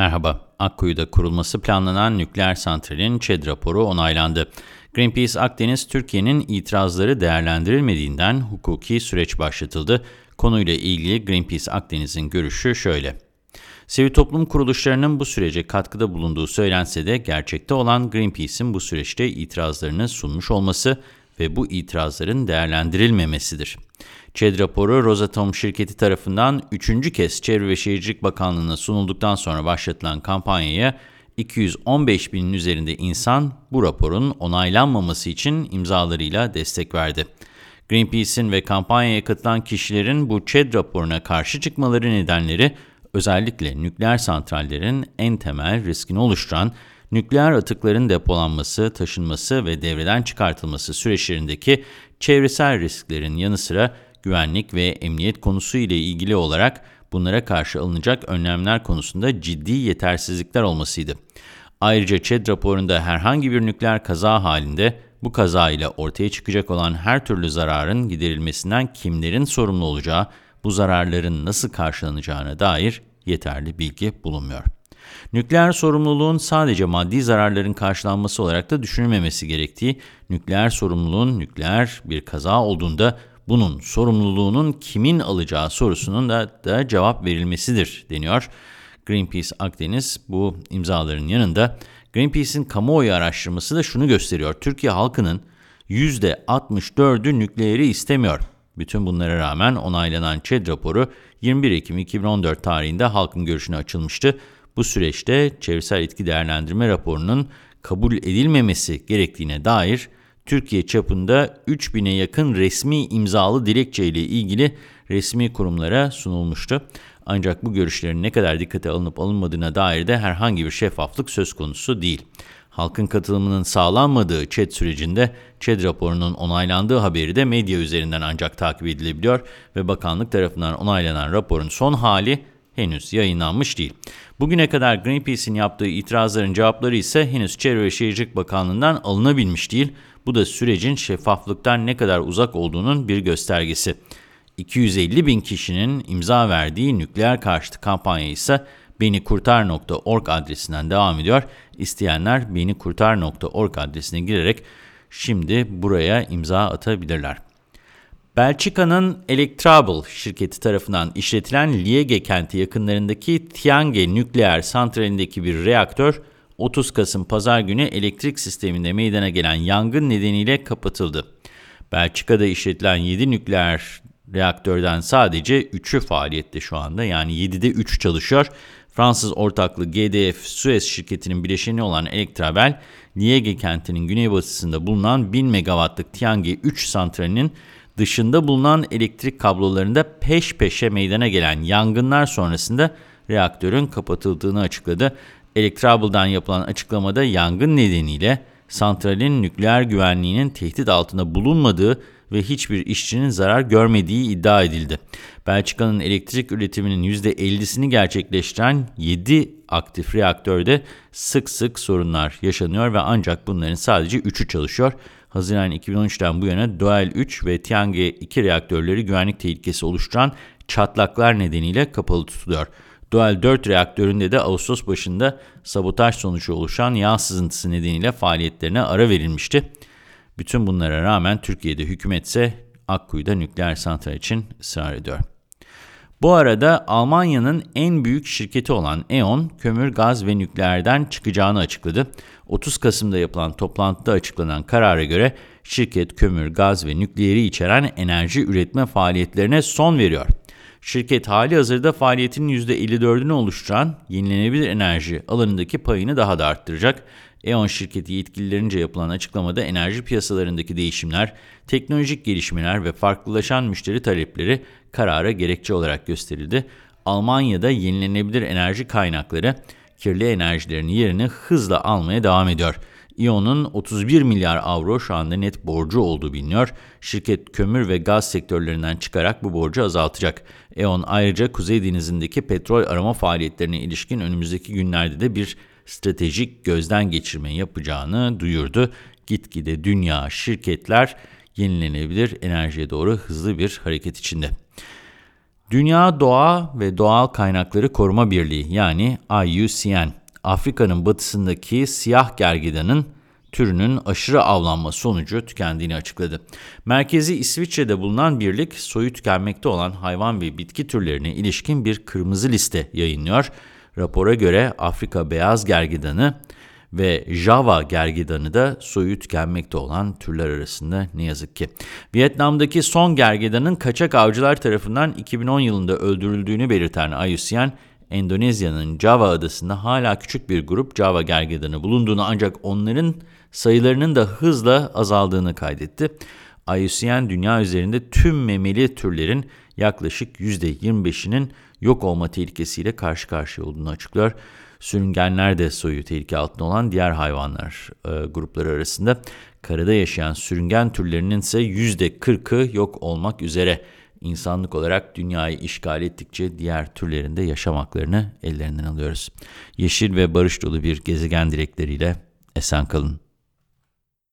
Merhaba, Akkuyu'da kurulması planlanan nükleer santralin ÇED raporu onaylandı. Greenpeace Akdeniz, Türkiye'nin itirazları değerlendirilmediğinden hukuki süreç başlatıldı. Konuyla ilgili Greenpeace Akdeniz'in görüşü şöyle. Sivil toplum kuruluşlarının bu sürece katkıda bulunduğu söylense de gerçekte olan Greenpeace'in bu süreçte itirazlarını sunmuş olması ve bu itirazların değerlendirilmemesidir. ÇED raporu Rosatom şirketi tarafından üçüncü kez Çevre ve Şehircilik Bakanlığı'na sunulduktan sonra başlatılan kampanyaya 215 binin üzerinde insan bu raporun onaylanmaması için imzalarıyla destek verdi. Greenpeace'in ve kampanyaya katılan kişilerin bu ÇED raporuna karşı çıkmaları nedenleri özellikle nükleer santrallerin en temel riskini oluşturan nükleer atıkların depolanması, taşınması ve devreden çıkartılması süreçlerindeki çevresel risklerin yanı sıra güvenlik ve emniyet konusu ile ilgili olarak bunlara karşı alınacak önlemler konusunda ciddi yetersizlikler olmasıydı. Ayrıca ÇED raporunda herhangi bir nükleer kaza halinde bu kaza ile ortaya çıkacak olan her türlü zararın giderilmesinden kimlerin sorumlu olacağı, bu zararların nasıl karşılanacağına dair yeterli bilgi bulunmuyor. Nükleer sorumluluğun sadece maddi zararların karşılanması olarak da düşünülmemesi gerektiği, nükleer sorumluluğun nükleer bir kaza olduğunda bunun sorumluluğunun kimin alacağı sorusunun da, da cevap verilmesidir deniyor. Greenpeace Akdeniz bu imzaların yanında Greenpeace'in kamuoyu araştırması da şunu gösteriyor. Türkiye halkının %64'ü nükleeri istemiyor. Bütün bunlara rağmen onaylanan ÇED raporu 21 Ekim 2014 tarihinde halkın görüşüne açılmıştı. Bu süreçte çevresel etki değerlendirme raporunun kabul edilmemesi gerektiğine dair Türkiye çapında 3000'e yakın resmi imzalı dilekçe ile ilgili resmi kurumlara sunulmuştu. Ancak bu görüşlerin ne kadar dikkate alınıp alınmadığına dair de herhangi bir şeffaflık söz konusu değil. Halkın katılımının sağlanmadığı ÇED sürecinde ÇED raporunun onaylandığı haberi de medya üzerinden ancak takip edilebiliyor ve bakanlık tarafından onaylanan raporun son hali henüz yayınlanmış değil. Bugüne kadar Greenpeace'in yaptığı itirazların cevapları ise henüz Çevre ve Şehircilik Bakanlığı'ndan alınabilmiş değil. Bu da sürecin şeffaflıktan ne kadar uzak olduğunun bir göstergesi. 250 bin kişinin imza verdiği nükleer karşıtı kampanya ise benikurtar.org adresinden devam ediyor. İsteyenler benikurtar.org adresine girerek şimdi buraya imza atabilirler. Belçika'nın Electrabel şirketi tarafından işletilen Liege kenti yakınlarındaki Tiange nükleer santralindeki bir reaktör 30 Kasım pazar günü elektrik sisteminde meydana gelen yangın nedeniyle kapatıldı. Belçika'da işletilen 7 nükleer reaktörden sadece 3'ü faaliyette şu anda yani 7'de 3 çalışıyor. Fransız ortaklı GDF Suez şirketinin bileşeni olan Electrabel, Liege kentinin güneybatısında bulunan 1000 megawattlık Tiange 3 santralinin dışında bulunan elektrik kablolarında peş peşe meydana gelen yangınlar sonrasında reaktörün kapatıldığını açıkladı. Electrable'dan yapılan açıklamada yangın nedeniyle santralin nükleer güvenliğinin tehdit altında bulunmadığı ve hiçbir işçinin zarar görmediği iddia edildi. Belçika'nın elektrik üretiminin %50'sini gerçekleştiren 7 aktif reaktörde sık sık sorunlar yaşanıyor ve ancak bunların sadece 3'ü çalışıyor. Haziran 2013'ten bu yana Doel 3 ve Tiange 2 reaktörleri güvenlik tehlikesi oluşturan çatlaklar nedeniyle kapalı tutuluyor. Doel 4 reaktöründe de Ağustos başında sabotaj sonucu oluşan yağ sızıntısı nedeniyle faaliyetlerine ara verilmişti. Bütün bunlara rağmen Türkiye'de hükümetse Akkuyu'da nükleer santral için ısrar ediyor. Bu arada Almanya'nın en büyük şirketi olan E.ON, kömür, gaz ve nükleerden çıkacağını açıkladı. 30 Kasım'da yapılan toplantıda açıklanan karara göre şirket kömür, gaz ve nükleeri içeren enerji üretme faaliyetlerine son veriyor. Şirket hali hazırda faaliyetinin %54'ünü oluşturan yenilenebilir enerji alanındaki payını daha da arttıracak. E.ON şirketi yetkililerince yapılan açıklamada enerji piyasalarındaki değişimler, teknolojik gelişmeler ve farklılaşan müşteri talepleri karara gerekçe olarak gösterildi. Almanya'da yenilenebilir enerji kaynakları kirli enerjilerin yerini hızla almaya devam ediyor. İON'un 31 milyar avro şu anda net borcu olduğu biliniyor. Şirket kömür ve gaz sektörlerinden çıkarak bu borcu azaltacak. E.ON ayrıca Kuzey Denizi'ndeki petrol arama faaliyetlerine ilişkin önümüzdeki günlerde de bir stratejik gözden geçirme yapacağını duyurdu. Gitgide dünya şirketler yenilenebilir enerjiye doğru hızlı bir hareket içinde. Dünya Doğa ve Doğal Kaynakları Koruma Birliği yani IUCN, Afrika'nın batısındaki siyah gergedanın türünün aşırı avlanma sonucu tükendiğini açıkladı. Merkezi İsviçre'de bulunan birlik, soyu tükenmekte olan hayvan ve bitki türlerine ilişkin bir kırmızı liste yayınlıyor. Rapora göre Afrika beyaz gergedanı ve Java gergedanı da soyu tükenmekte olan türler arasında ne yazık ki. Vietnam'daki son gergedanın kaçak avcılar tarafından 2010 yılında öldürüldüğünü belirten IUCN, Endonezya'nın Java adasında hala küçük bir grup Java gergedanı bulunduğunu ancak onların sayılarının da hızla azaldığını kaydetti. IUCN dünya üzerinde tüm memeli türlerin yaklaşık %25'inin yok olma tehlikesiyle karşı karşıya olduğunu açıklıyor. Sürüngenler de soyu tehlike altında olan diğer hayvanlar e, grupları arasında. Karada yaşayan sürüngen türlerinin ise %40'ı yok olmak üzere. İnsanlık olarak dünyayı işgal ettikçe diğer türlerin de yaşam haklarını ellerinden alıyoruz. Yeşil ve barış dolu bir gezegen dilekleriyle esen kalın.